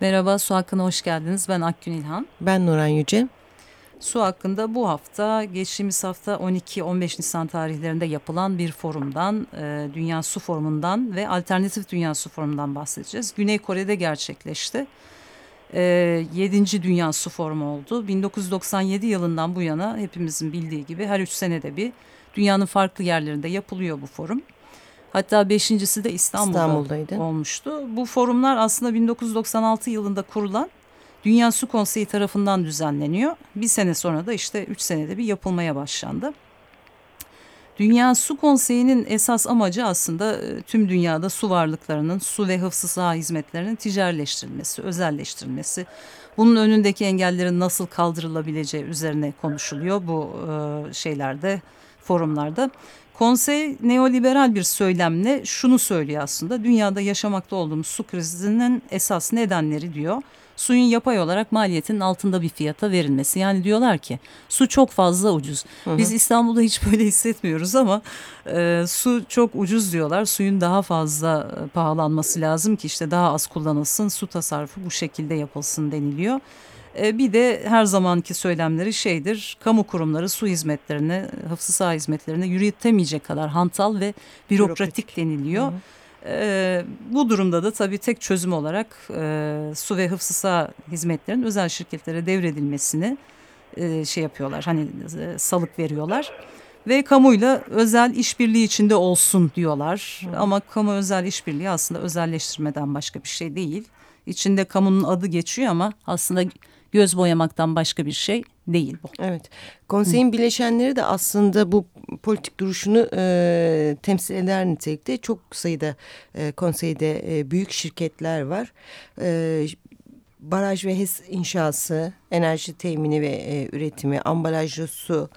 Merhaba, Su Hakkı'na hoş geldiniz. Ben Akgün İlhan. Ben Nuran Yüce. Su hakkında bu hafta, geçtiğimiz hafta 12-15 Nisan tarihlerinde yapılan bir forumdan, e, Dünya Su Forumu'ndan ve Alternatif Dünya Su Forumu'ndan bahsedeceğiz. Güney Kore'de gerçekleşti. E, 7. Dünya Su Forumu oldu. 1997 yılından bu yana hepimizin bildiği gibi her üç senede bir dünyanın farklı yerlerinde yapılıyor bu forum. Hatta beşincisi de İstanbul'da İstanbul'daydı. olmuştu. Bu forumlar aslında 1996 yılında kurulan Dünya Su Konseyi tarafından düzenleniyor. Bir sene sonra da işte üç senede bir yapılmaya başlandı. Dünya Su Konseyi'nin esas amacı aslında e, tüm dünyada su varlıklarının, su ve hıfzı saha hizmetlerinin ticarileştirilmesi, özelleştirilmesi. Bunun önündeki engellerin nasıl kaldırılabileceği üzerine konuşuluyor bu e, şeylerde, forumlarda. Konsey neoliberal bir söylemle şunu söylüyor aslında. Dünyada yaşamakta olduğumuz su krizinin esas nedenleri diyor. Suyun yapay olarak maliyetinin altında bir fiyata verilmesi. Yani diyorlar ki su çok fazla ucuz. Hı hı. Biz İstanbul'da hiç böyle hissetmiyoruz ama e, su çok ucuz diyorlar. Suyun daha fazla e, pahalanması lazım ki işte daha az kullanılsın. Su tasarrufu bu şekilde yapılsın deniliyor. E, bir de her zamanki söylemleri şeydir, kamu kurumları su hizmetlerine, hıfzı saha hizmetlerine yürütemeyecek kadar hantal ve bürokratik, bürokratik. deniliyor. Hı hı. E, bu durumda da tabii tek çözüm olarak e, su ve hıfzı saha hizmetlerinin özel şirketlere devredilmesini e, şey yapıyorlar. Hani e, salık veriyorlar ve kamuyla özel işbirliği içinde olsun diyorlar. Hı. Ama kamu özel işbirliği aslında özelleştirmeden başka bir şey değil. İçinde kamunun adı geçiyor ama aslında göz boyamaktan başka bir şey değil bu. Evet. Konseyin bileşenleri de aslında bu politik duruşunu e, temsil eder nitelikte. Çok sayıda e, konseyde e, büyük şirketler var. E, baraj ve HES inşası, enerji temini ve e, üretimi, ambalajlı su,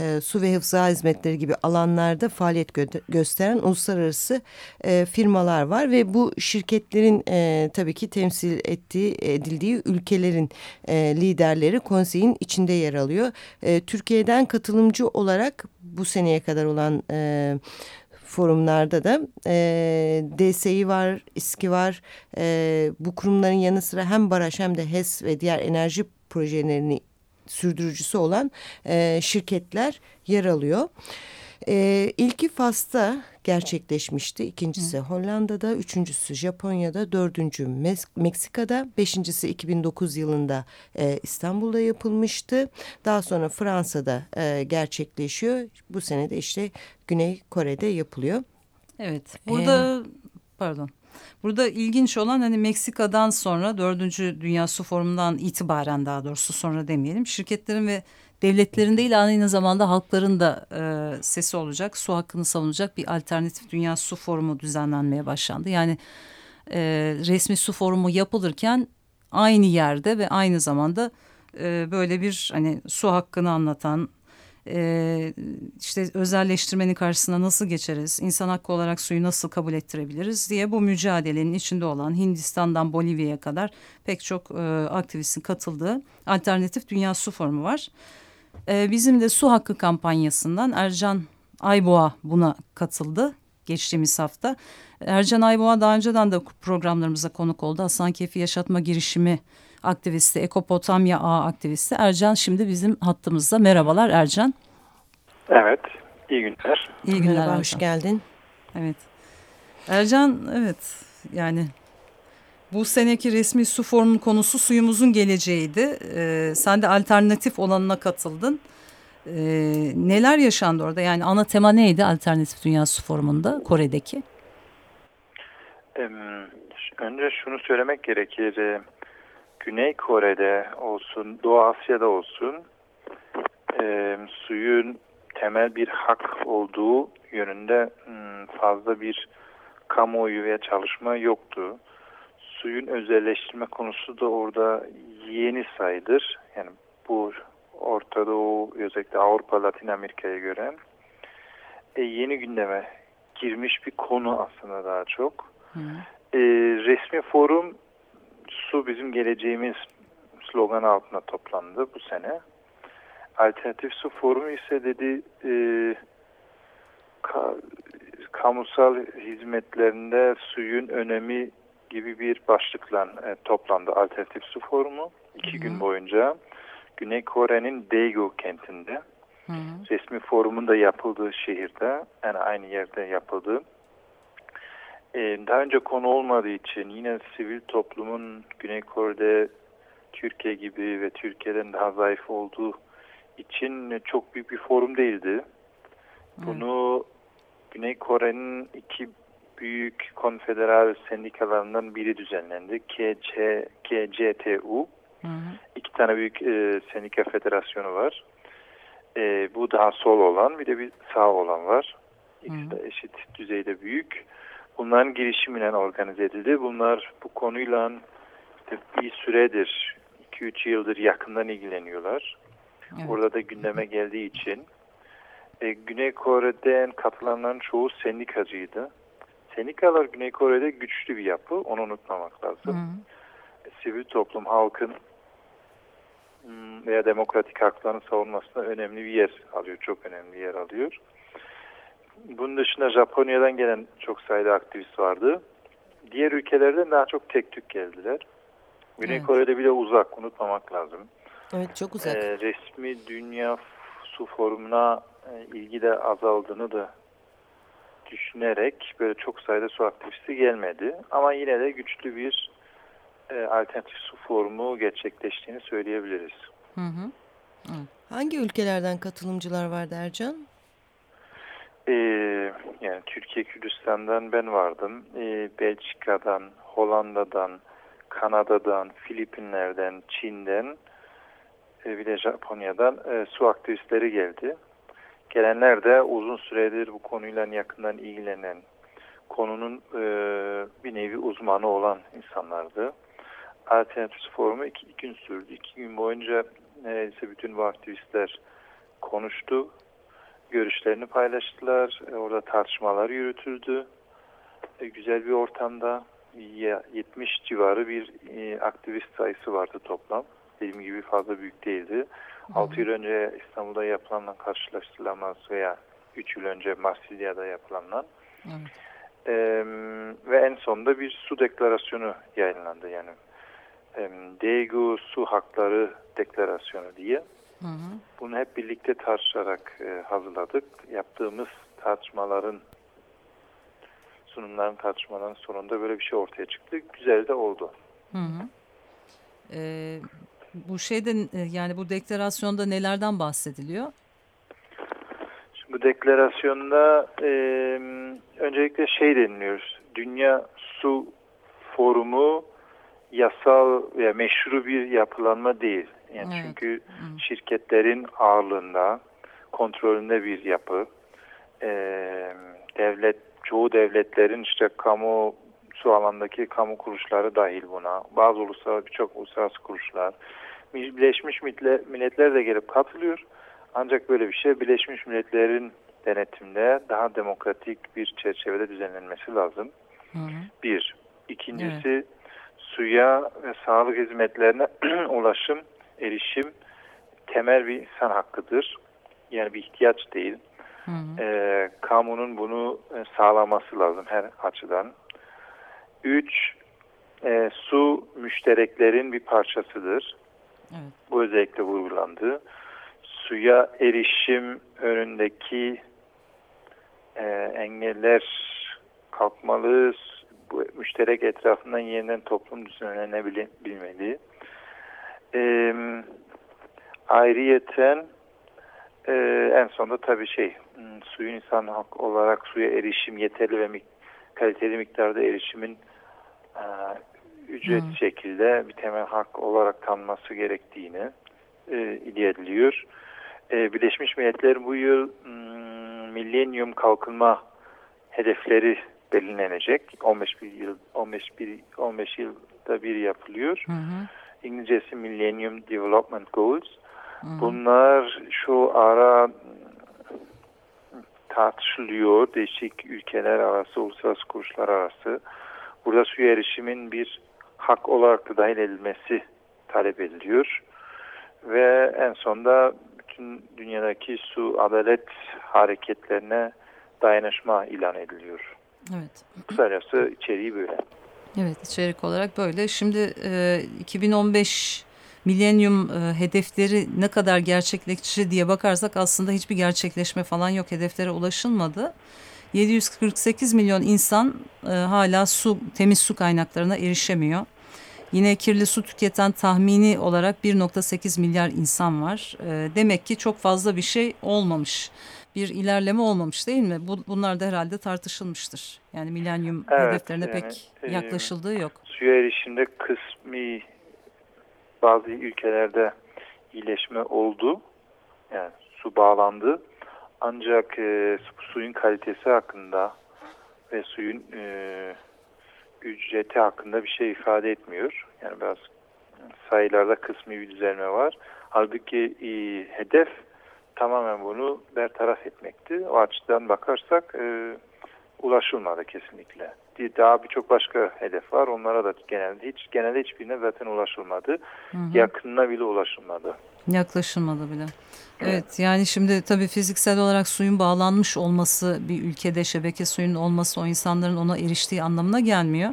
e, su ve hıfzı hizmetleri gibi alanlarda faaliyet gö gösteren uluslararası e, firmalar var ve bu şirketlerin e, tabii ki temsil ettiği edildiği ülkelerin e, liderleri konseyin içinde yer alıyor. E, Türkiye'den katılımcı olarak bu seneye kadar olan e, forumlarda da e, DSİ var, İSKİ var. E, bu kurumların yanı sıra hem baraj hem de HES ve diğer enerji projelerini sürdürücüsü olan e, şirketler yer alıyor. E, ilki Fas'ta gerçekleşmişti. İkincisi Hı. Hollanda'da, üçüncüsü Japonya'da, dördüncü Meksika'da, beşincisi 2009 yılında e, İstanbul'da yapılmıştı. Daha sonra Fransa'da e, gerçekleşiyor. Bu sene de işte Güney Kore'de yapılıyor. Evet. Burada ee, pardon. Burada ilginç olan hani Meksika'dan sonra dördüncü Dünya Su Forumu'ndan itibaren daha doğrusu sonra demeyelim şirketlerin ve devletlerin değil aynı zamanda halkların da e, sesi olacak su hakkını savunacak bir alternatif Dünya Su Forumu düzenlenmeye başlandı. Yani e, resmi su forumu yapılırken aynı yerde ve aynı zamanda e, böyle bir hani su hakkını anlatan e, işte özelleştirmenin karşısına nasıl geçeriz, insan hakkı olarak suyu nasıl kabul ettirebiliriz diye bu mücadelenin içinde olan Hindistan'dan Bolivya'ya kadar pek çok e, aktivistin katıldığı alternatif Dünya Su Forumu var. E, bizim de su hakkı kampanyasından Ercan Ayboğa buna katıldı geçtiğimiz hafta. Ercan Ayboğa daha önceden de programlarımıza konuk oldu. Hasan Kefi Yaşatma Girişimi aktivisti, Ekopotamya Ağ aktivisti Ercan şimdi bizim hattımızda. Merhabalar Ercan. Evet, iyi günler. İyi günler. Merhaba, hoş geldin. Evet. Ercan, evet yani bu seneki resmi su forumunun konusu suyumuzun geleceğiydi. Ee, sen de alternatif olanına katıldın. Ee, neler yaşandı orada? Yani ana tema neydi alternatif dünya su forumunda Kore'deki? Önce şunu söylemek gerekir. Güney Kore'de olsun, Doğu Asya'da olsun e, suyun temel bir hak olduğu yönünde hmm, fazla bir kamuoyu veya çalışma yoktu. Suyun özelleştirme konusu da orada yeni sayılır. Yani bu Orta Doğu, özellikle Avrupa, Latin Amerika'ya göre e, yeni gündeme girmiş bir konu aslında daha çok. Hı. E, resmi forum Su Bizim Geleceğimiz slogan altında toplandı bu sene. Alternatif Su Forumu ise dedi e, ka, kamusal hizmetlerinde suyun önemi gibi bir başlıkla e, toplandı Alternatif Su Forumu. iki Hı -hı. gün boyunca Güney Kore'nin Daegu kentinde Hı -hı. resmi forumun da yapıldığı şehirde yani aynı yerde yapıldı. Ee, daha önce konu olmadığı için yine sivil toplumun Güney Kore'de Türkiye gibi ve Türkiye'den daha zayıf olduğu için çok büyük bir forum değildi. Bunu Güney Kore'nin iki büyük konfederal sendikalarından biri düzenlendi. KC, KCTU. Hı hı. İki tane büyük e, sendika federasyonu var. E, bu daha sol olan bir de bir sağ olan var. İkisi de eşit düzeyde büyük. Bunların girişimiyle organize edildi. Bunlar bu konuyla işte bir süredir, 2-3 yıldır yakından ilgileniyorlar. Evet. Orada da gündeme geldiği için. E, Güney Kore'den katılanların çoğu sendikacıydı. Sendikalar Güney Kore'de güçlü bir yapı, onu unutmamak lazım. Hı. Sivil toplum, halkın hmm, veya demokratik haklarını savunmasında önemli bir yer alıyor, çok önemli bir yer alıyor. Bunun dışında Japonya'dan gelen çok sayıda aktivist vardı. Diğer ülkelerden daha çok tek tük geldiler. Güney evet. Kore'de bile uzak, unutmamak lazım. Evet, çok uzak. Ee, resmi Dünya Su Forumu'na e, ilgi de azaldığını da düşünerek böyle çok sayıda su aktivisti gelmedi. Ama yine de güçlü bir e, alternatif su forumu gerçekleştiğini söyleyebiliriz. Hı hı. Hangi ülkelerden katılımcılar vardı Ercan? Ee, yani Türkiye Kürdistan'dan ben vardım. Ee, Belçika'dan, Hollanda'dan, Kanada'dan, Filipinler'den, Çin'den e, bir de Japonya'dan e, su aktivistleri geldi. Gelenler de uzun süredir bu konuyla yakından ilgilenen, konunun e, bir nevi uzmanı olan insanlardı. Alternatif Forumu iki, iki gün sürdü. İki gün boyunca neredeyse bütün bu aktivistler konuştu. Görüşlerini paylaştılar. E, orada tartışmalar yürütüldü. E, güzel bir ortamda 70 civarı bir e, aktivist sayısı vardı toplam. Dediğim gibi fazla büyük değildi. 6 yıl önce İstanbul'da yapılanla karşılaştırılamaz veya 3 yıl önce Marsilya'da yapılanla. Evet. Ee, ve en sonunda bir su deklarasyonu yayınlandı. Yani Daegu Su Hakları Deklarasyonu diye. Hı hı. Bunu hep birlikte tartışarak e, hazırladık. Yaptığımız tartışmaların sunumların tartışmaların sonunda böyle bir şey ortaya çıktı. Güzel de oldu. Hı hı. Ee, bu şeyde e, yani bu deklarasyonda nelerden bahsediliyor? Şimdi bu deklarasyonda e, öncelikle şey deniliyor. Dünya Su Forumu yasal veya meşru bir yapılanma değil. Yani evet. çünkü Hı. şirketlerin ağırlığında, kontrolünde bir yapı. E, devlet, çoğu devletlerin işte kamu su alandaki kamu kuruluşları dahil buna. Bazı uluslararası birçok uluslararası kuruluşlar. Birleşmiş Milletler de gelip katılıyor. Ancak böyle bir şey Birleşmiş Milletler'in denetimde daha demokratik bir çerçevede düzenlenmesi lazım. Hı hı. Bir. İkincisi evet. suya ve sağlık hizmetlerine ulaşım, erişim temel bir insan hakkıdır. Yani bir ihtiyaç değil. Hı hı. E, kamunun bunu e, sağlaması lazım her açıdan. Üç, e, su müştereklerin bir parçasıdır. Evet. Bu özellikle vurgulandı. Suya erişim önündeki e, engeller kalkmalı, bu müşterek etrafından yeniden toplum düzenlenebilmeli. E, ayrıyeten e, en sonunda tabii şey hmm, suyun insan hak olarak suya erişim yeterli ve mik kaliteli miktarda erişimin e, ücret hmm. şekilde bir temel hak olarak tanınması gerektiğini e, iddia ediliyor. E, Birleşmiş Milletler bu yıl hmm, Millennium Kalkınma hedefleri belirlenecek. 15 bir yıl 15 bir 15 yılda bir yapılıyor. Hı İngilizcesi Millennium Development Goals. Bunlar şu ara tartışılıyor değişik ülkeler arası, uluslararası kuruluşlar arası. Burada suya erişimin bir hak olarak da dahil edilmesi talep ediliyor. Ve en sonda bütün dünyadaki su adalet hareketlerine dayanışma ilan ediliyor. Evet. Kısacası içeriği böyle. Evet içerik olarak böyle. Şimdi e, 2015 milenyum e, hedefleri ne kadar gerçekleşti diye bakarsak aslında hiçbir gerçekleşme falan yok. Hedeflere ulaşılmadı. 748 milyon insan e, hala su temiz su kaynaklarına erişemiyor. Yine kirli su tüketen tahmini olarak 1.8 milyar insan var. E, demek ki çok fazla bir şey olmamış. Bir ilerleme olmamış değil mi? Bu, bunlar da herhalde tartışılmıştır. Yani milenyum evet, hedeflerine yani, pek e, yaklaşıldığı yok. Suya erişimde kısmi bazı ülkelerde iyileşme oldu. Yani su bağlandı. Ancak e, suyun kalitesi hakkında ve suyun e, ücreti hakkında bir şey ifade etmiyor. Yani biraz sayılarda kısmi bir düzelme var. Halbuki e, hedef tamamen bunu bertaraf etmekti. O açıdan bakarsak e, ulaşılmadı kesinlikle. Daha birçok başka hedef var. Onlara da genelde hiç genelde hiçbirine zaten ulaşılmadı. Hı hı. Yakınına bile ulaşılmadı. Yaklaşılmadı bile. Evet. yani şimdi tabii fiziksel olarak suyun bağlanmış olması bir ülkede şebeke suyun olması o insanların ona eriştiği anlamına gelmiyor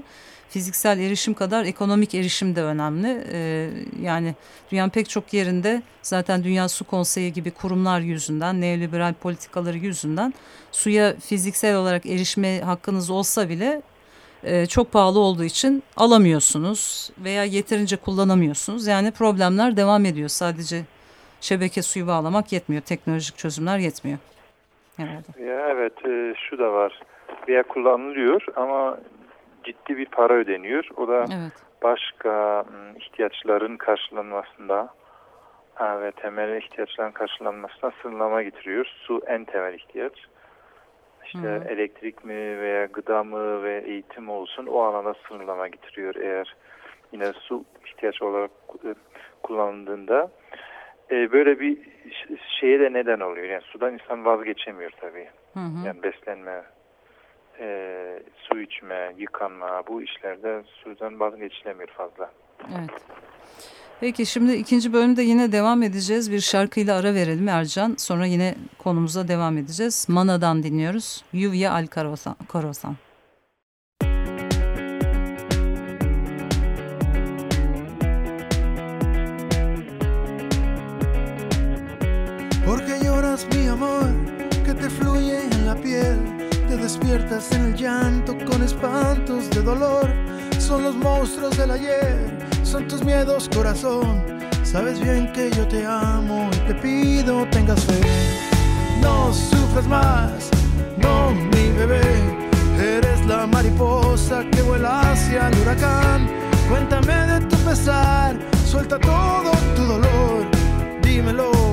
fiziksel erişim kadar ekonomik erişim de önemli. Ee, yani dünyanın pek çok yerinde zaten Dünya Su Konseyi gibi kurumlar yüzünden, neoliberal politikaları yüzünden suya fiziksel olarak erişme hakkınız olsa bile e, çok pahalı olduğu için alamıyorsunuz veya yeterince kullanamıyorsunuz. Yani problemler devam ediyor. Sadece şebeke suyu bağlamak yetmiyor. Teknolojik çözümler yetmiyor. Herhalde. Ya evet e, şu da var. Veya kullanılıyor ama ciddi bir para ödeniyor. O da evet. başka ihtiyaçların karşılanmasında ve temel ihtiyaçların karşılanmasına sınırlama getiriyor. Su en temel ihtiyaç. İşte Hı. elektrik mi veya gıda mı ve eğitim olsun o alana sınırlama getiriyor eğer yine su ihtiyaç olarak e, kullanıldığında. E, böyle bir şeye de neden oluyor. Yani sudan insan vazgeçemiyor tabii. Hı hı. Yani beslenme e, su içme, yıkanma bu işlerde sudan vazgeçilemiyor fazla. Evet. Peki şimdi ikinci bölümde yine devam edeceğiz. Bir şarkıyla ara verelim Ercan. Sonra yine konumuza devam edeceğiz. Mana'dan dinliyoruz. Yuvya Al Karosan. En el llanto con espantos de dolor. Son los monstruos del ayer, son tus miedos, corazón. Sabes bien que yo te amo y te pido tengas fe. No sufras más, no mi bebé. Eres la mariposa que vuela hacia el huracán. Cuéntame de tu pesar, suelta todo tu dolor, dímelo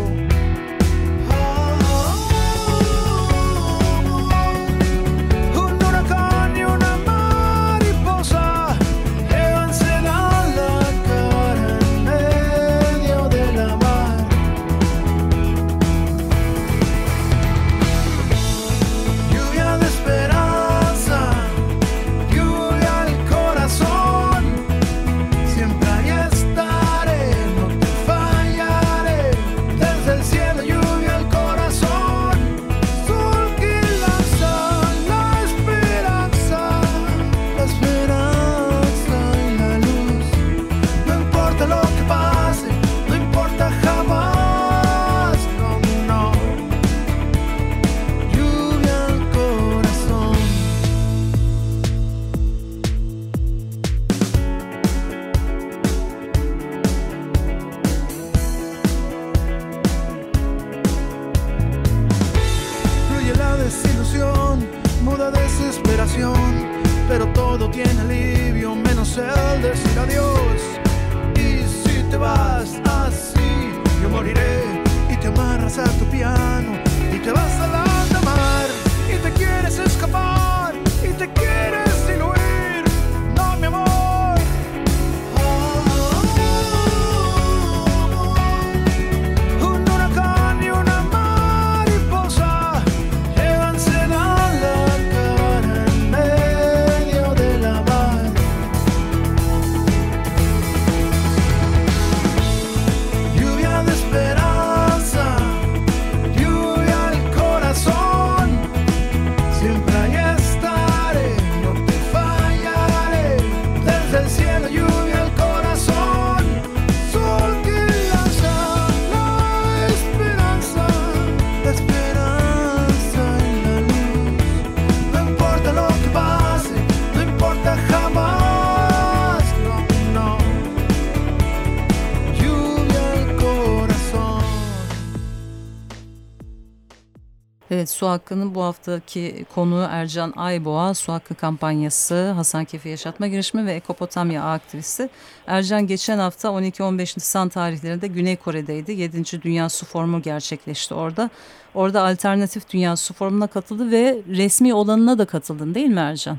su hakkının bu haftaki konuğu Ercan Ayboğa, su hakkı kampanyası, Hasan Kefi Yaşatma Girişimi ve Ekopotamya aktivisti. Ercan geçen hafta 12-15 Nisan tarihlerinde Güney Kore'deydi. 7. Dünya Su Forumu gerçekleşti orada. Orada alternatif Dünya Su Forumu'na katıldı ve resmi olanına da katıldın değil mi Ercan?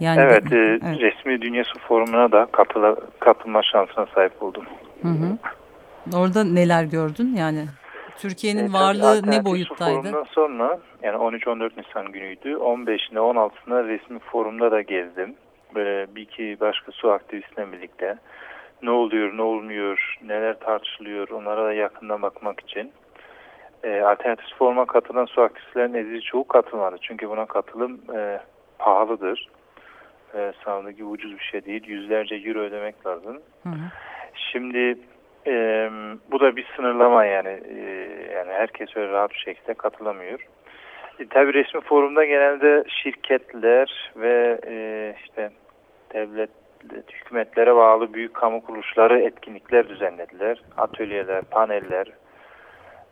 Yani evet, e, evet. resmi Dünya Su Forumu'na da katıla, katılma şansına sahip oldum. Hı hı. Orada neler gördün yani? Türkiye'nin varlığı ne boyuttaydı? Sonra yani 13-14 Nisan günüydü. 15'inde 16'sında resmi forumda da gezdim. Böyle bir iki başka su aktivistle birlikte. Ne oluyor, ne olmuyor, neler tartışılıyor onlara da yakından bakmak için. E, alternatif foruma katılan su aktivistlerin ezici çoğu katılmadı. Çünkü buna katılım e, pahalıdır. E, sağlığı ucuz bir şey değil. Yüzlerce euro ödemek lazım. Hı hı. Şimdi e, bu da bir sınırlama yani. E, yani herkes öyle rahat bir şekilde katılamıyor. E, tabii resmi forumda genelde şirketler ve e, işte devlet hükümetlere bağlı büyük kamu kuruluşları etkinlikler düzenlediler. Atölyeler, paneller.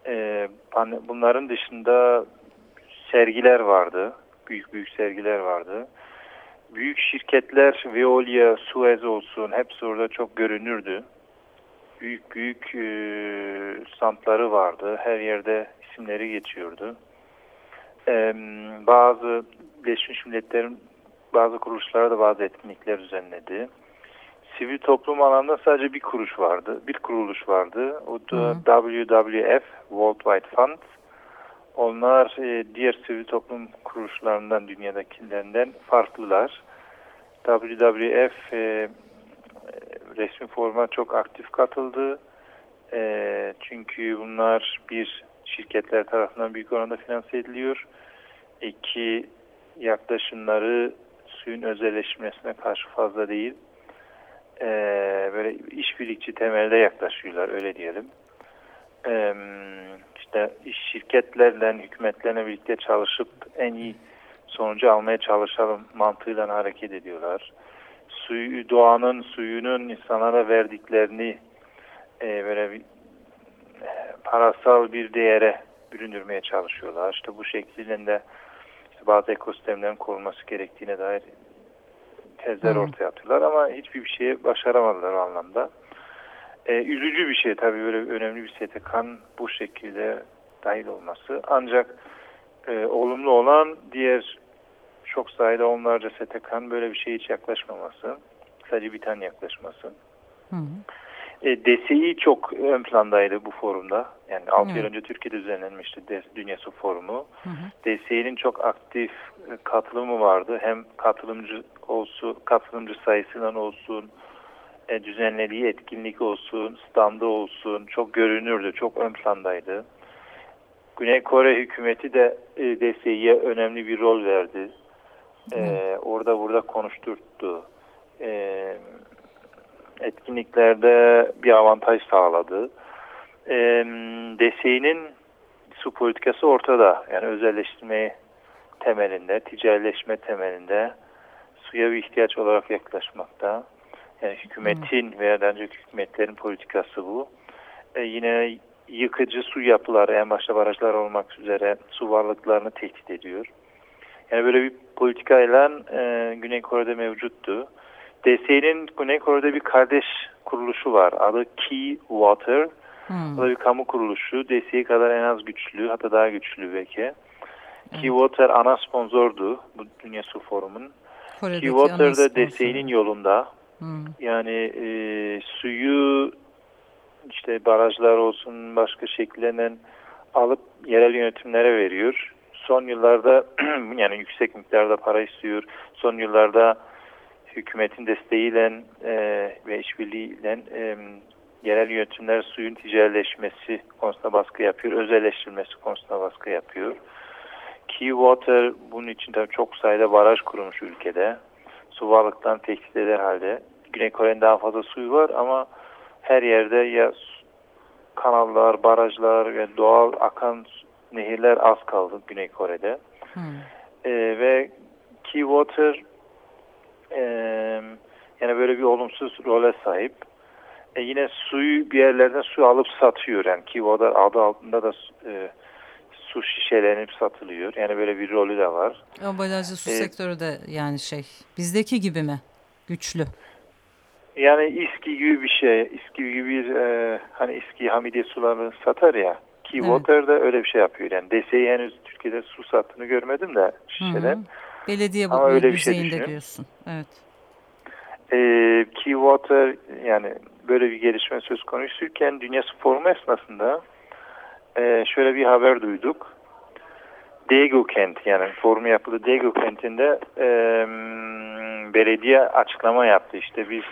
E, pane, bunların dışında sergiler vardı. Büyük büyük sergiler vardı. Büyük şirketler, Veolia, Suez olsun hepsi orada çok görünürdü büyük büyük e, standları vardı. Her yerde isimleri geçiyordu. E, bazı Birleşmiş Milletler'in bazı kuruluşlara da bazı etkinlikler düzenledi. Sivil toplum alanında sadece bir kuruş vardı, bir kuruluş vardı. O da WWF, World Wide Fund. Onlar e, diğer sivil toplum kuruluşlarından, dünyadakilerinden farklılar. WWF e, resmi forma çok aktif katıldı. E, çünkü bunlar bir şirketler tarafından büyük oranda finanse ediliyor. İki yaklaşımları suyun özelleşmesine karşı fazla değil. E, böyle işbirlikçi temelde yaklaşıyorlar öyle diyelim. E, işte iş şirketlerle, hükümetlerle birlikte çalışıp en iyi sonucu almaya çalışalım mantığıyla hareket ediyorlar suyu, doğanın suyunun insanlara verdiklerini e, böyle bir, e, parasal bir değere büründürmeye çalışıyorlar. İşte bu şekilde işte bazı ekosistemlerin korunması gerektiğine dair tezler hmm. ortaya atıyorlar ama hiçbir bir şeye başaramadılar o anlamda. E, üzücü bir şey tabii böyle önemli bir STK'nın bu şekilde dahil olması. Ancak e, olumlu olan diğer çok sayıda onlarca STK'nın böyle bir şeye hiç yaklaşmaması. Sadece bir tane yaklaşması. Hı hı. E, DSİ çok ön plandaydı bu forumda. Yani 6 yıl önce Türkiye'de düzenlenmişti Dünya Su Forumu. DSİ'nin çok aktif e, katılımı vardı. Hem katılımcı olsun, katılımcı sayısından olsun, e, düzenlediği etkinlik olsun, standı olsun çok görünürdü, çok ön plandaydı. Güney Kore hükümeti de e, DSİ'ye önemli bir rol verdi e, orada burada konuşturttu. E, etkinliklerde bir avantaj sağladı. E, DSİ'nin su politikası ortada. Yani özelleştirme temelinde, ticarileşme temelinde suya bir ihtiyaç olarak yaklaşmakta. Yani hükümetin hmm. veya önceki hükümetlerin politikası bu. E, yine yıkıcı su yapıları en başta barajlar olmak üzere su varlıklarını tehdit ediyor. Yani böyle bir politikayla e, Güney Kore'de mevcuttu. DSE'nin Güney Kore'de bir kardeş kuruluşu var. Adı Key Water. Hmm. O da bir kamu kuruluşu. DSE kadar en az güçlü hatta daha güçlü belki. Evet. Key Water ana sponsordu bu Dünya Su Forumu'nun. Key Water da DSE'nin yolunda. Hmm. Yani e, suyu işte barajlar olsun başka şekillenen alıp yerel yönetimlere veriyor son yıllarda yani yüksek miktarda para istiyor. Son yıllarda hükümetin desteğiyle e, ve işbirliğiyle e, yerel yönetimler suyun ticarileşmesi konusunda baskı yapıyor. Özelleştirilmesi konusunda baskı yapıyor. Key Water bunun için tabii çok sayıda baraj kurmuş ülkede. Su varlıklarını tehdit eder halde. Güney Kore'nin daha fazla suyu var ama her yerde ya kanallar, barajlar ve doğal akan nehirler az kaldı Güney Kore'de. Hmm. E, ve Key Water e, yani böyle bir olumsuz role sahip. E, yine suyu bir yerlerden su alıp satıyor. Yani Key Water adı altında da e, su şişelenip satılıyor. Yani böyle bir rolü de var. Ambalajlı su ee, sektörü de yani şey bizdeki gibi mi? Güçlü. Yani iski gibi bir şey. İski gibi bir e, hani iski hamidiye sularını satar ya. Ki evet. Öyle bir şey yapıyor. Yani DSE'yi henüz Türkiye'de su sattığını görmedim de şişeden. Hı hı. Belediye Ama öyle bir şey diyorsun. Evet. E, Key Water yani böyle bir gelişme söz konusuyken Dünya Forumu esnasında e, şöyle bir haber duyduk. Daegu kent yani forum yapıldı Daegu kentinde e, belediye açıklama yaptı. İşte biz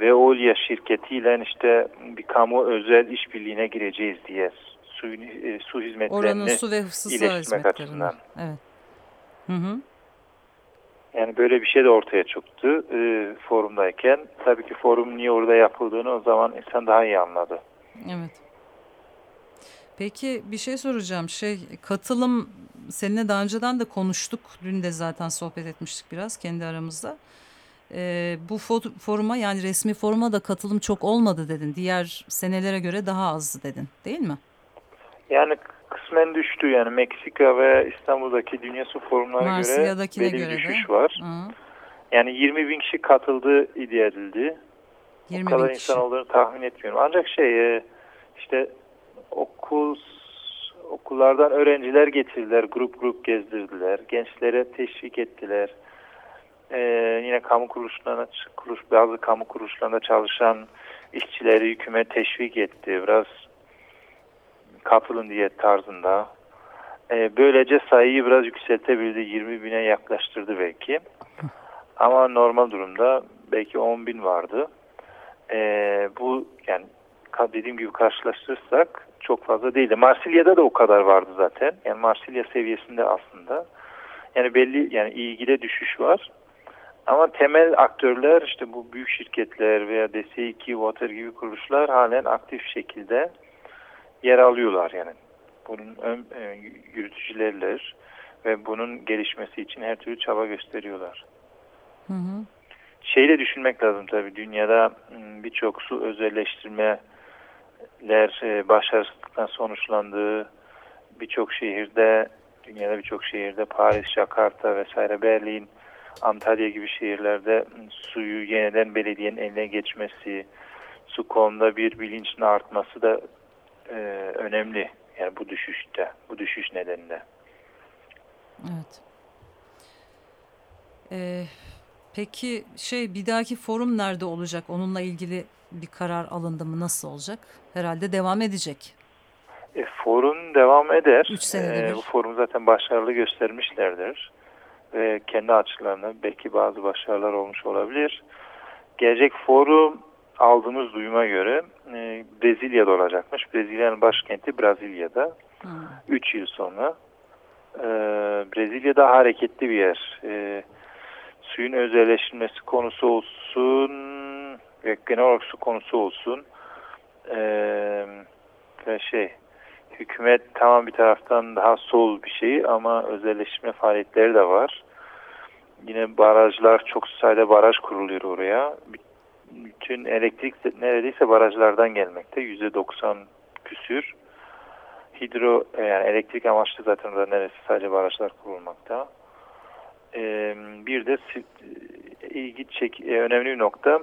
Veolia şirketiyle işte bir kamu özel işbirliğine gireceğiz diye su, e, su hizmetlerini Oranın su ve hizmetlerini. açısından. Evet. Hı hı. Yani böyle bir şey de ortaya çıktı e, forumdayken. Tabii ki forum niye orada yapıldığını o zaman insan daha iyi anladı. Evet. Peki bir şey soracağım. Şey katılım seninle daha önceden de konuştuk. Dün de zaten sohbet etmiştik biraz kendi aramızda. Ee, bu foruma yani resmi foruma da katılım çok olmadı dedin. Diğer senelere göre daha azdı dedin değil mi? Yani kısmen düştü yani Meksika ve İstanbul'daki Dünya Su Forumlarına göre belli bir düşüş de. var. Hı. Yani 20 bin kişi katıldı iddia edildi. 20 o kadar insan olduğunu tahmin etmiyorum. Ancak şey e, işte okul okullardan öğrenciler getirdiler, grup grup gezdirdiler, gençlere teşvik ettiler. Ee, yine kamu kuruluşlarına, kuruş, bazı kamu kuruluşlarında çalışan işçileri hükümet teşvik etti. Biraz katılın diye tarzında. Ee, böylece sayıyı biraz yükseltebildi. 20 bine yaklaştırdı belki. Ama normal durumda belki 10 bin vardı. Ee, bu yani dediğim gibi karşılaştırırsak çok fazla değildi. Marsilya'da da o kadar vardı zaten. Yani Marsilya seviyesinde aslında. Yani belli yani ilgide düşüş var. Ama temel aktörler işte bu büyük şirketler veya DSİ2 Water gibi kuruluşlar halen aktif şekilde yer alıyorlar yani. Bunun ön, e, yürütücülerler ve bunun gelişmesi için her türlü çaba gösteriyorlar. Hı hı. Şeyi düşünmek lazım tabii dünyada birçok su özelleştirme ler e, başarısızlıktan sonuçlandığı birçok şehirde, dünyada birçok şehirde Paris, Jakarta vesaire Berlin, Antalya gibi şehirlerde suyu yeniden belediyenin eline geçmesi, su konuda bir bilincin artması da e, önemli. Yani bu düşüşte, bu düşüş nedeniyle. Evet. Ee, peki şey bir dahaki forum nerede olacak? Onunla ilgili bir karar alındı mı? Nasıl olacak? Herhalde devam edecek. E, forum devam eder. Üç senede e, bu forum zaten başarılı göstermişlerdir. Ve kendi açılarına belki bazı başarılar olmuş olabilir. Gelecek forum aldığımız duyuma göre e, Brezilya'da olacakmış. Brezilya'nın başkenti Brezilya'da. 3 yıl sonra. E, Brezilya'da hareketli bir yer. E, suyun özelleştirilmesi konusu olsun ve genel olarak su konusu olsun ve şey hükümet tamam bir taraftan daha sol bir şey ama özelleşme faaliyetleri de var. Yine barajlar çok sayıda baraj kuruluyor oraya. Bütün elektrik neredeyse barajlardan gelmekte. Yüzde doksan küsür. Hidro yani elektrik amaçlı zaten orada neresi sadece barajlar kurulmakta. Ee, bir de ilgi çek e, önemli bir nokta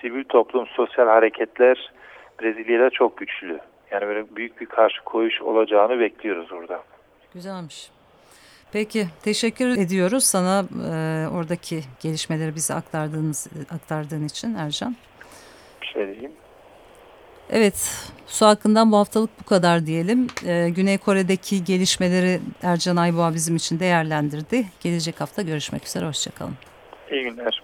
sivil toplum sosyal hareketler Brezilya'da çok güçlü. Yani böyle büyük bir karşı koyuş olacağını bekliyoruz orada. Güzelmiş. Peki teşekkür ediyoruz sana e, oradaki gelişmeleri bize aktardığınız aktardığın için Ercan. Bir şey diyeyim. Evet, su hakkından bu haftalık bu kadar diyelim. Ee, Güney Kore'deki gelişmeleri Ercan Ayboğa bizim için değerlendirdi. Gelecek hafta görüşmek üzere, hoşçakalın. İyi günler.